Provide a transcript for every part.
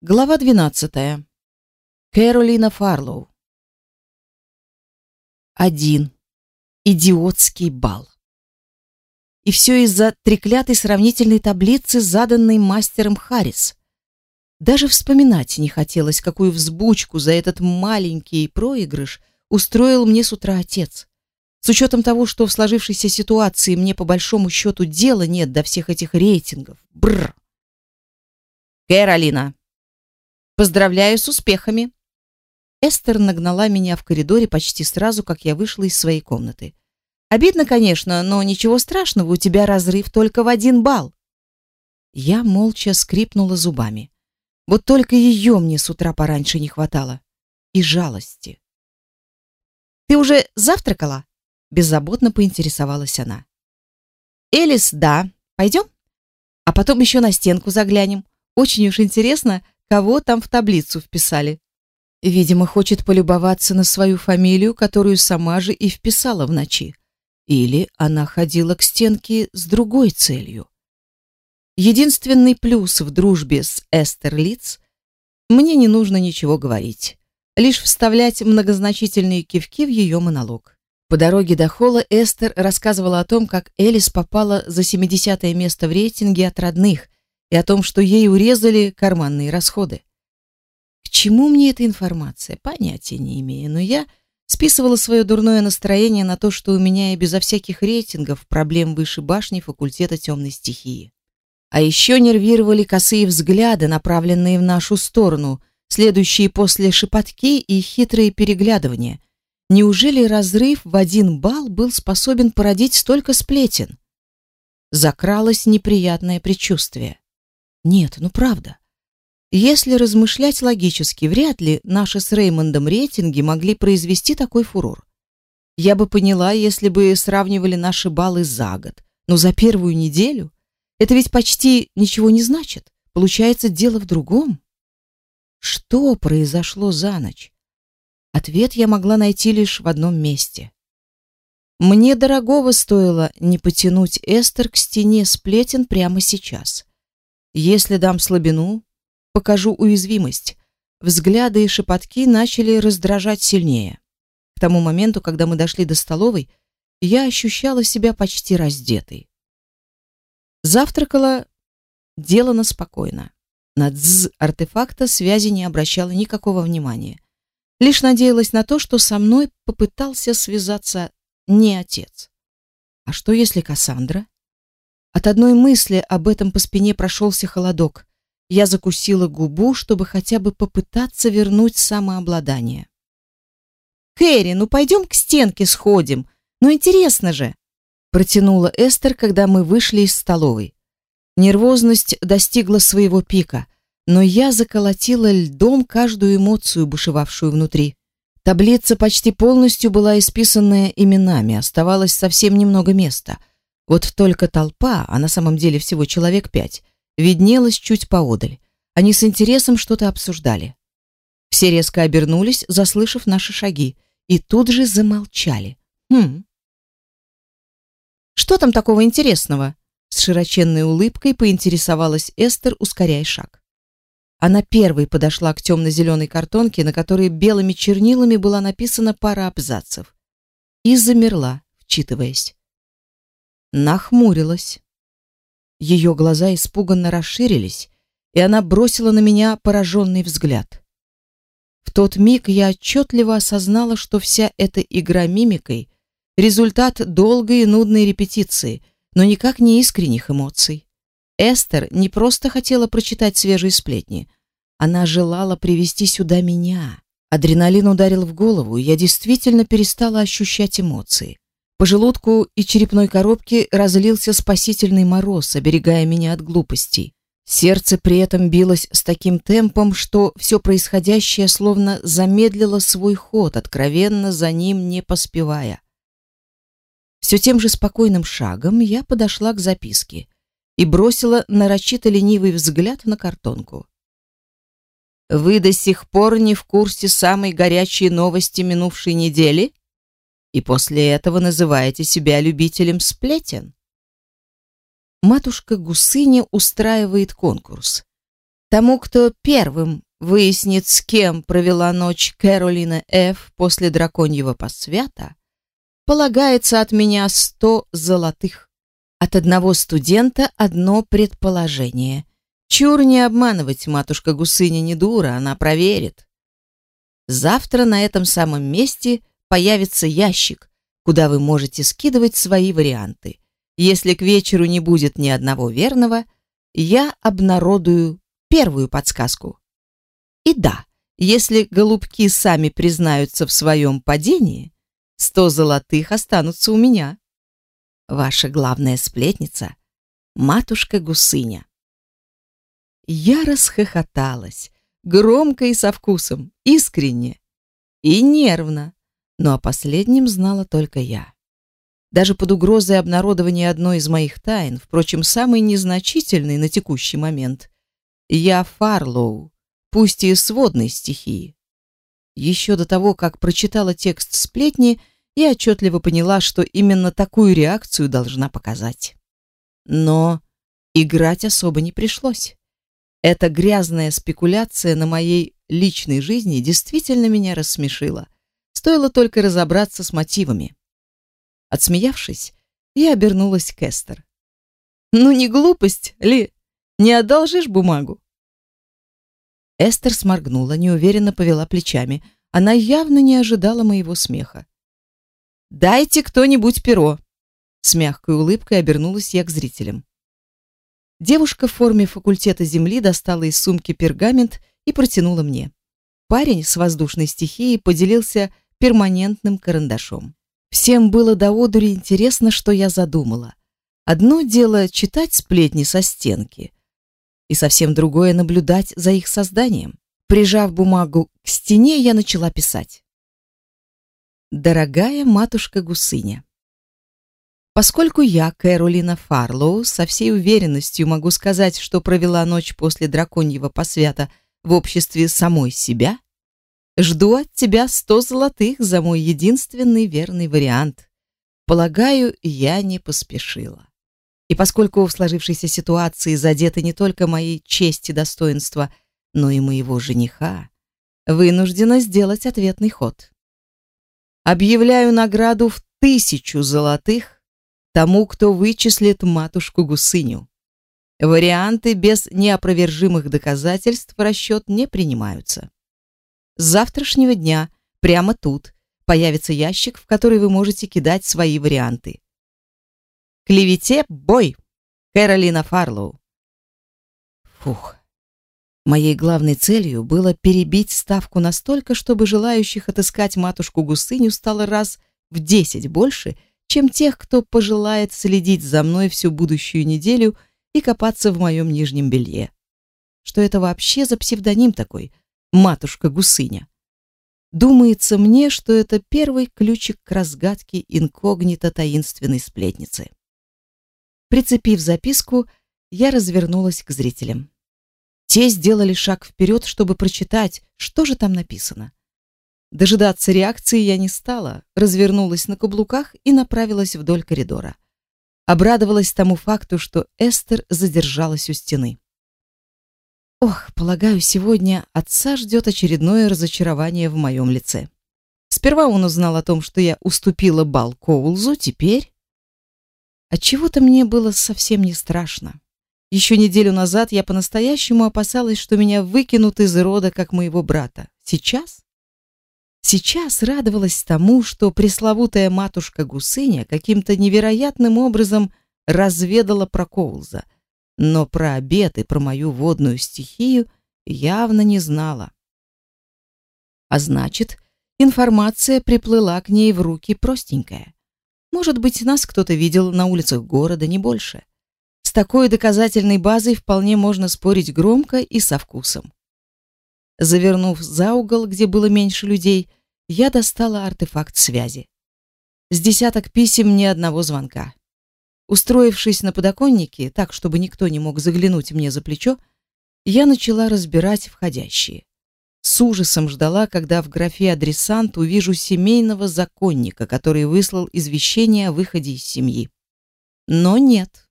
Глава 12. Кэролина Фарлоу. Один идиотский бал. И все из-за треклятой сравнительной таблицы, заданной мастером Харрис. Даже вспоминать не хотелось, какую взбучку за этот маленький проигрыш устроил мне с утра отец. С учетом того, что в сложившейся ситуации мне по большому счету дела нет до всех этих рейтингов. Бррр. Кэролина, Поздравляю с успехами. Эстер нагнала меня в коридоре почти сразу, как я вышла из своей комнаты. Обидно, конечно, но ничего страшного, у тебя разрыв только в один балл. Я молча скрипнула зубами. Вот только ее мне с утра пораньше не хватало. И жалости. Ты уже завтракала? Беззаботно поинтересовалась она. Элис, да. Пойдем? А потом еще на стенку заглянем. Очень уж интересно, кого там в таблицу вписали. Видимо, хочет полюбоваться на свою фамилию, которую сама же и вписала в ночи. Или она ходила к стенке с другой целью. Единственный плюс в дружбе с Эстер Литц мне не нужно ничего говорить, лишь вставлять многозначительные кивки в ее монолог. По дороге до холла Эстер рассказывала о том, как Элис попала за 70 место в рейтинге от родных и о том, что ей урезали карманные расходы. К чему мне эта информация, понятия не имею, но я списывала свое дурное настроение на то, что у меня и безо всяких рейтингов проблем выше башни факультета темной стихии. А еще нервировали косые взгляды, направленные в нашу сторону, следующие после шепотки и хитрые переглядывания. Неужели разрыв в один балл был способен породить столько сплетен? Закралось неприятное предчувствие. Нет, ну правда. Если размышлять логически, вряд ли наши с Реймондом рейтинги могли произвести такой фурор. Я бы поняла, если бы сравнивали наши баллы за год, но за первую неделю это ведь почти ничего не значит. Получается, дело в другом. Что произошло за ночь? Ответ я могла найти лишь в одном месте. Мне дорогого стоило не потянуть Эстер к стене сплетен прямо сейчас. Если дам слабину, покажу уязвимость. Взгляды и шепотки начали раздражать сильнее. К тому моменту, когда мы дошли до столовой, я ощущала себя почти раздетой. Завтракала делано спокойно. На дз артефакта связи не обращала никакого внимания. Лишь надеялась на то, что со мной попытался связаться не отец. А что если Кассандра? От одной мысли об этом по спине прошелся холодок. Я закусила губу, чтобы хотя бы попытаться вернуть самообладание. «Кэрри, ну пойдем к стенке сходим. Ну интересно же!» Протянула Эстер, когда мы вышли из столовой. Нервозность достигла своего пика, но я заколотила льдом каждую эмоцию, бушевавшую внутри. Таблица почти полностью была исписанная именами, оставалось совсем немного места — вот только толпа, а на самом деле всего человек пять, виднелась чуть поодаль. Они с интересом что-то обсуждали. Все резко обернулись, заслышав наши шаги, и тут же замолчали. Хм. Что там такого интересного? С широченной улыбкой поинтересовалась Эстер, ускоряя шаг. Она первой подошла к темно-зеленой картонке, на которой белыми чернилами была написана пара абзацев, и замерла, вчитываясь нахмурилась. Ее глаза испуганно расширились, и она бросила на меня пораженный взгляд. В тот миг я отчетливо осознала, что вся эта игра мимикой — результат долгой и нудной репетиции, но никак не искренних эмоций. Эстер не просто хотела прочитать свежие сплетни, она желала привести сюда меня. Адреналин ударил в голову, и я действительно перестала ощущать эмоции. По желудку и черепной коробке разлился спасительный мороз, оберегая меня от глупостей. Сердце при этом билось с таким темпом, что все происходящее словно замедлило свой ход, откровенно за ним не поспевая. Все тем же спокойным шагом я подошла к записке и бросила нарочито ленивый взгляд на картонку. «Вы до сих пор не в курсе самой горячей новости минувшей недели?» И после этого называете себя любителем сплетен? Матушка Гусыня устраивает конкурс. Тому, кто первым выяснит, с кем провела ночь Кэролина Ф. после драконьего посвята, полагается от меня сто золотых. От одного студента одно предположение. Чур не обманывать, матушка Гусыня не дура, она проверит. Завтра на этом самом месте появится ящик, куда вы можете скидывать свои варианты. Если к вечеру не будет ни одного верного, я обнародую первую подсказку. И да, если голубки сами признаются в своем падении, сто золотых останутся у меня. Ваша главная сплетница — матушка Гусыня. Я расхохоталась, громко и со вкусом, искренне и нервно, но о последнем знала только я. Даже под угрозой обнародования одной из моих тайн, впрочем, самой незначительной на текущий момент, я Фарлоу, пусть и сводной стихии. Еще до того, как прочитала текст сплетни, я отчетливо поняла, что именно такую реакцию должна показать. Но играть особо не пришлось. Эта грязная спекуляция на моей личной жизни действительно меня рассмешила. Стоило только разобраться с мотивами. Отсмеявшись, я обернулась к Эстер. «Ну не глупость, Ли, не одолжишь бумагу?» Эстер сморгнула, неуверенно повела плечами. Она явно не ожидала моего смеха. «Дайте кто-нибудь перо!» С мягкой улыбкой обернулась я к зрителям. Девушка в форме факультета Земли достала из сумки пергамент и протянула мне. Парень с воздушной стихией поделился перманентным карандашом. Всем было до одури интересно, что я задумала. Одно дело читать сплетни со стенки, и совсем другое наблюдать за их созданием. Прижав бумагу к стене, я начала писать. Дорогая матушка Гусыня, Поскольку я, Кэролина Фарлоу, со всей уверенностью могу сказать, что провела ночь после драконьего посвята в обществе самой себя, жду от тебя сто золотых за мой единственный верный вариант. Полагаю, я не поспешила. И поскольку в сложившейся ситуации задеты не только мои честь и достоинства, но и моего жениха, вынуждена сделать ответный ход. Объявляю награду в тысячу золотых тому, кто вычислит матушку Гусыню. Варианты без неопровержимых доказательств в расчет не принимаются. С завтрашнего дня, прямо тут, появится ящик, в который вы можете кидать свои варианты. Клевете бой. Кэролина Фарлоу. Фух. Моей главной целью было перебить ставку настолько, чтобы желающих отыскать матушку Гусыню стало раз в десять больше, чем тех, кто пожелает следить за мной всю будущую неделю и копаться в моем нижнем белье. Что это вообще за псевдоним такой? Матушка Гусыня. Думается мне, что это первый ключик к разгадке инкогнито таинственной сплетницы. Прицепив записку, я развернулась к зрителям. Те сделали шаг вперед, чтобы прочитать, что же там написано. Дожидаться реакции я не стала, развернулась на каблуках и направилась вдоль коридора. Обрадовалась тому факту, что Эстер задержалась у стены. Ох, полагаю, сегодня отца ждет очередное разочарование в моем лице. Сперва он узнал о том, что я уступила бал Коулзу, теперь от чего-то мне было совсем не страшно. Еще неделю назад я по-настоящему опасалась, что меня выкинут из рода, как моего брата. Сейчас? Сейчас радовалась тому, что пресловутая матушка Гусыня каким-то невероятным образом разведала про Коулза, но про обед и про мою водную стихию явно не знала. А значит, информация приплыла к ней в руки простенькая. Может быть, нас кто-то видел на улицах города, не больше. С такой доказательной базой вполне можно спорить громко и со вкусом. Завернув за угол, где было меньше людей, я достала артефакт связи. С десяток писем ни одного звонка. Устроившись на подоконнике, так чтобы никто не мог заглянуть мне за плечо, я начала разбирать входящие. С ужасом ждала, когда в графе адресант увижу семейного законника, который выслал извещение о выходе из семьи. Но нет.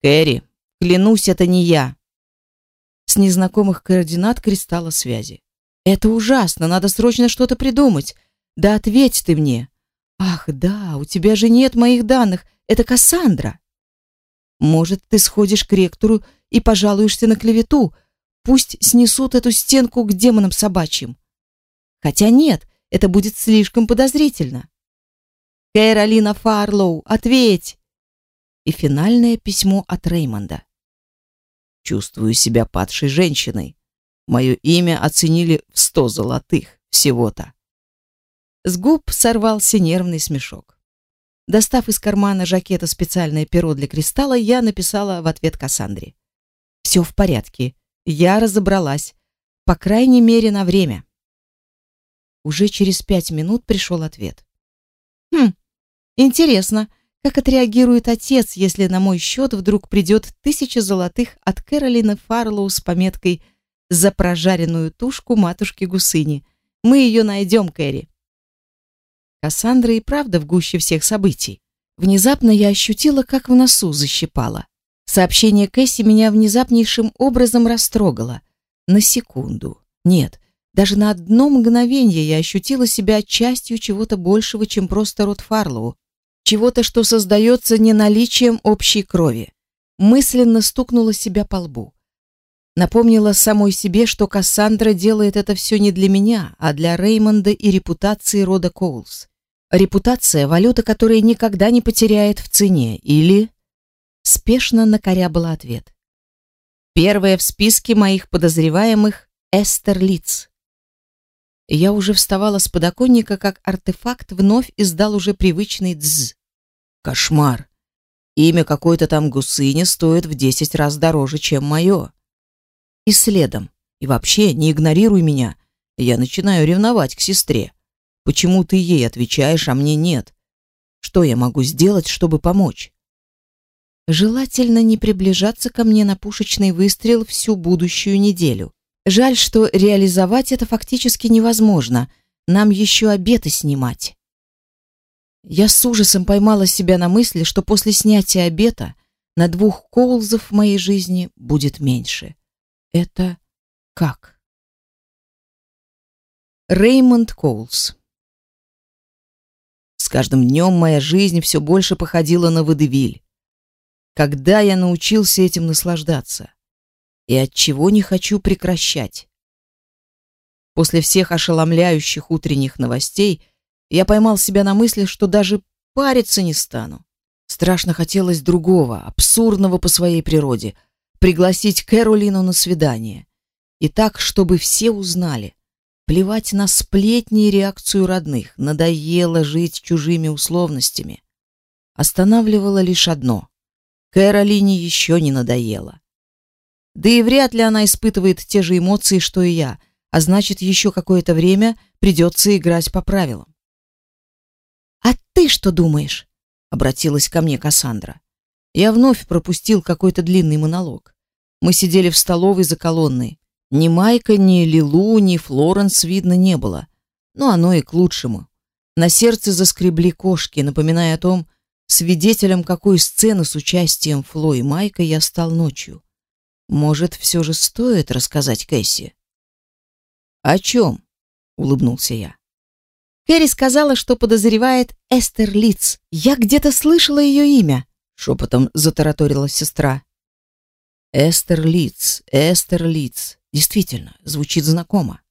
Кэрри, Клянусь, это не я. С незнакомых координат кристалла связи. Это ужасно, надо срочно что-то придумать. Да ответь ты мне. Ах, да, у тебя же нет моих данных. Это Кассандра. Может, ты сходишь к ректору и пожалуешься на клевету. Пусть снесут эту стенку к демонам собачьим. Хотя нет, это будет слишком подозрительно. Кэролина Фарлоу, ответь. И финальное письмо от Реймонда. Чувствую себя падшей женщиной. Мое имя оценили в сто золотых всего-то. С губ сорвался нервный смешок. Достав из кармана жакета специальное перо для кристалла, я написала в ответ Кассандре. «Все в порядке. Я разобралась. По крайней мере, на время». Уже через пять минут пришел ответ. «Хм, интересно, как отреагирует отец, если на мой счет вдруг придет тысяча золотых от Кэролины Фарлоу с пометкой «За прожаренную тушку матушки Гусыни». Мы ее найдем, Кэрри. Кассандра и правда в гуще всех событий. Внезапно я ощутила, как в носу защипало. Сообщение Кэсси меня внезапнейшим образом растрогало. На секунду. Нет, даже на одно мгновение я ощутила себя частью чего-то большего, чем просто род Фарлоу, чего-то, что создается не наличием общей крови. Мысленно стукнула себя по лбу. Напомнила самой себе, что Кассандра делает это все не для меня, а для Реймонда и репутации рода Коулс. Репутация – валюта, которая никогда не потеряет в цене, или... Спешно накорябала ответ. Первая в списке моих подозреваемых – Эстер Литц. Я уже вставала с подоконника, как артефакт вновь издал уже привычный дз. Кошмар. Имя какой-то там гусыни стоит в десять раз дороже, чем мое. И следом. И вообще, не игнорируй меня. Я начинаю ревновать к сестре. Почему ты ей отвечаешь, а мне нет? Что я могу сделать, чтобы помочь? Желательно не приближаться ко мне на пушечный выстрел всю будущую неделю. Жаль, что реализовать это фактически невозможно. Нам еще обеты снимать. Я с ужасом поймала себя на мысли, что после снятия обета на двух Коулзов в моей жизни будет меньше. Это как? Реймонд Коулс С каждым днем моя жизнь все больше походила на водевиль. Когда я научился этим наслаждаться? И от чего не хочу прекращать? После всех ошеломляющих утренних новостей я поймал себя на мысли, что даже париться не стану. Страшно хотелось другого, абсурдного по своей природе, пригласить Кэролину на свидание. И так, чтобы все узнали. Плевать на сплетни и реакцию родных, надоело жить чужими условностями. Останавливало лишь одно. Кэролине еще не надоело. Да и вряд ли она испытывает те же эмоции, что и я, а значит, еще какое-то время придется играть по правилам. «А ты что думаешь?» — обратилась ко мне Кассандра. Я вновь пропустил какой-то длинный монолог. Мы сидели в столовой за колонной. Ни Майка, ни Лилу, ни Флоренс видно не было. Но оно и к лучшему. На сердце заскребли кошки, напоминая о том, свидетелем какой сцены с участием Фло и Майка я стал ночью. Может, все же стоит рассказать Кэсси? «О чем?» — улыбнулся я. Кэрри сказала, что подозревает Эстер Литц. Я где-то слышала ее имя, шепотом затараторила сестра. Эстер Литц, Эстер Литц. Действительно, звучит знакомо.